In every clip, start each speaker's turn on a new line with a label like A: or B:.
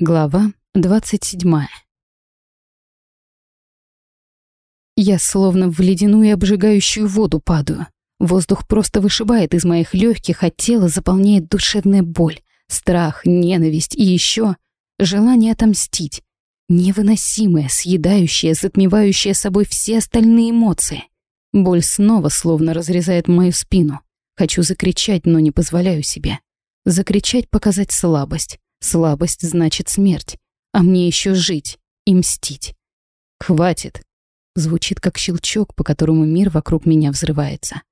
A: Глава 27. Я словно в ледяную обжигающую воду падаю. Воздух просто вышибает из моих легких, а тело заполняет душевная боль, страх, ненависть и еще желание отомстить. Невыносимое, съедающее, затмевающее собой все остальные эмоции. Боль снова словно разрезает мою спину. Хочу закричать, но не позволяю себе. Закричать, показать слабость. Слабость значит смерть, а мне еще жить и мстить. «Хватит!» Звучит как щелчок, по которому мир вокруг меня взрывается.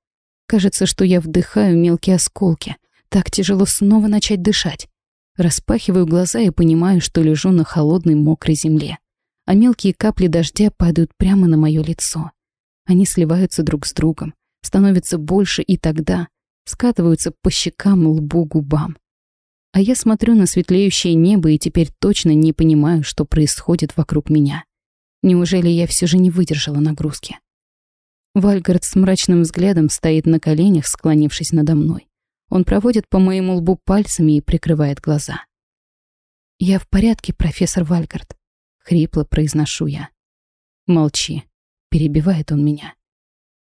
A: Кажется, что я вдыхаю мелкие осколки. Так тяжело снова начать дышать. Распахиваю глаза и понимаю, что лежу на холодной мокрой земле. А мелкие капли дождя падают прямо на мое лицо. Они сливаются друг с другом, становятся больше и тогда скатываются по щекам, лбу, губам. А я смотрю на светлеющее небо и теперь точно не понимаю, что происходит вокруг меня. Неужели я все же не выдержала нагрузки? Вальгард с мрачным взглядом стоит на коленях, склонившись надо мной. Он проводит по моему лбу пальцами и прикрывает глаза. «Я в порядке, профессор Вальгард», — хрипло произношу я. «Молчи», — перебивает он меня.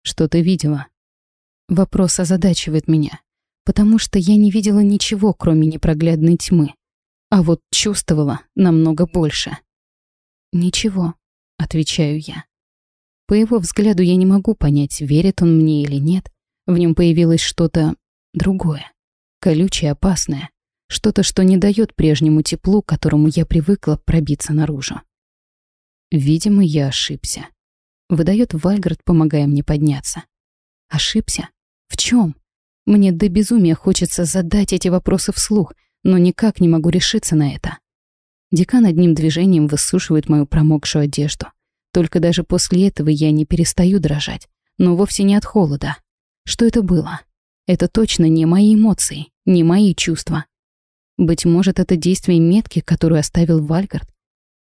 A: «Что ты видела?» Вопрос озадачивает меня потому что я не видела ничего, кроме непроглядной тьмы. А вот чувствовала намного больше. «Ничего», — отвечаю я. По его взгляду я не могу понять, верит он мне или нет. В нем появилось что-то другое, колючее, опасное, что-то, что не дает прежнему теплу, к которому я привыкла пробиться наружу. Видимо, я ошибся. Выдает Вальгард, помогая мне подняться. Ошибся? В чем? Мне до безумия хочется задать эти вопросы вслух, но никак не могу решиться на это. Декан одним движением высушивает мою промокшую одежду. Только даже после этого я не перестаю дрожать, но вовсе не от холода. Что это было? Это точно не мои эмоции, не мои чувства. Быть может, это действие метки, которую оставил Вальгард.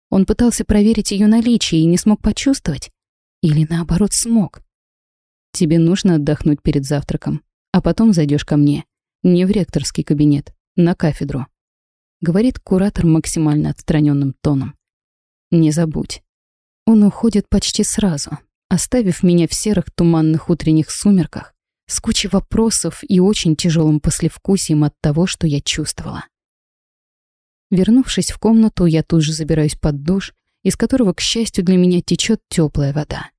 A: Он пытался проверить ее наличие и не смог почувствовать? Или наоборот смог? Тебе нужно отдохнуть перед завтраком, а потом зайдешь ко мне. Не в ректорский кабинет, на кафедру. Говорит куратор максимально отстраненным тоном. Не забудь. Он уходит почти сразу, оставив меня в серых туманных утренних сумерках, с кучей вопросов и очень тяжелым послевкусием от того, что я чувствовала. Вернувшись в комнату, я тут же забираюсь под душ, из которого, к счастью для меня, течет теплая вода.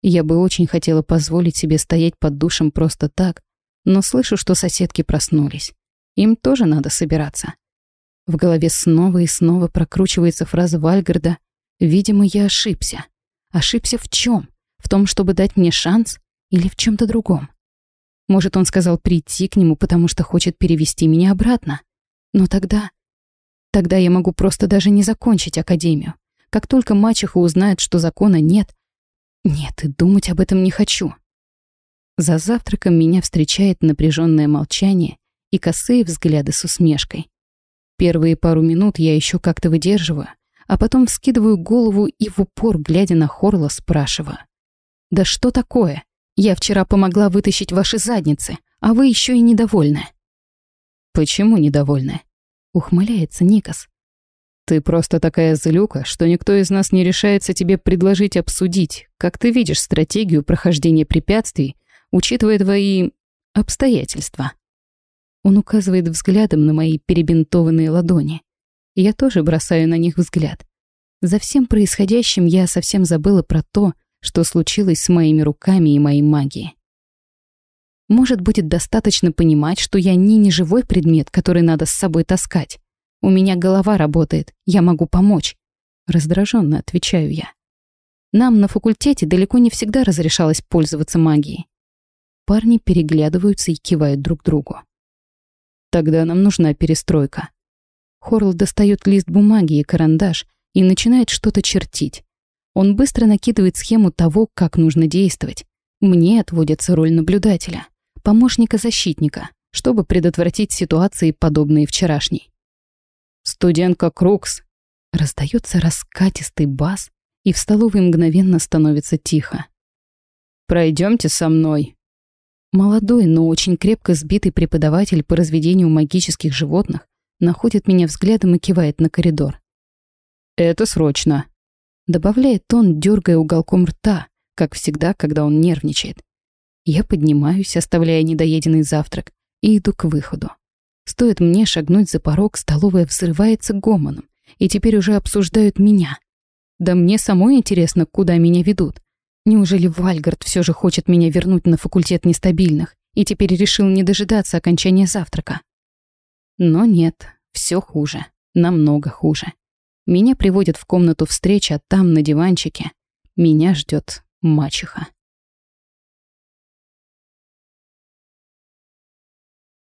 A: Я бы очень хотела позволить себе стоять под душем просто так, но слышу, что соседки проснулись. Им тоже надо собираться. В голове снова и снова прокручивается фраза Вальгарда «Видимо, я ошибся». Ошибся в чем? В том, чтобы дать мне шанс? Или в чем то другом? Может, он сказал прийти к нему, потому что хочет перевести меня обратно? Но тогда... Тогда я могу просто даже не закончить академию. Как только мачеха узнает, что закона нет... Нет, и думать об этом не хочу. За завтраком меня встречает напряженное молчание и косые взгляды с усмешкой. Первые пару минут я еще как-то выдерживаю, а потом вскидываю голову и в упор, глядя на Хорла, спрашиваю. «Да что такое? Я вчера помогла вытащить ваши задницы, а вы еще и недовольны». «Почему недовольны?» — ухмыляется Никас. «Ты просто такая злюка, что никто из нас не решается тебе предложить обсудить, как ты видишь стратегию прохождения препятствий учитывая твои обстоятельства. Он указывает взглядом на мои перебинтованные ладони. Я тоже бросаю на них взгляд. За всем происходящим я совсем забыла про то, что случилось с моими руками и моей магией. Может, будет достаточно понимать, что я не неживой предмет, который надо с собой таскать. У меня голова работает, я могу помочь. Раздраженно отвечаю я. Нам на факультете далеко не всегда разрешалось пользоваться магией. Парни переглядываются и кивают друг другу. Тогда нам нужна перестройка. Хорл достает лист бумаги и карандаш и начинает что-то чертить. Он быстро накидывает схему того, как нужно действовать. Мне отводится роль наблюдателя, помощника-защитника, чтобы предотвратить ситуации, подобные вчерашней. «Студентка Крукс!» Раздается раскатистый бас, и в столовой мгновенно становится тихо. Пройдемте со мной», Молодой, но очень крепко сбитый преподаватель по разведению магических животных находит меня взглядом и кивает на коридор.
B: Это срочно», — добавляет он, дергая уголком рта, как всегда, когда он нервничает. Я поднимаюсь, оставляя недоеденный завтрак, и иду к выходу. Стоит мне шагнуть за порог, столовая взрывается гомоном, и теперь уже обсуждают меня. Да мне самой интересно, куда меня ведут. Неужели Вальгард все же хочет меня вернуть на факультет нестабильных и теперь решил не дожидаться окончания завтрака? Но нет, все хуже, намного хуже. Меня приводят в комнату встречи, а там, на диванчике, меня ждет мачеха.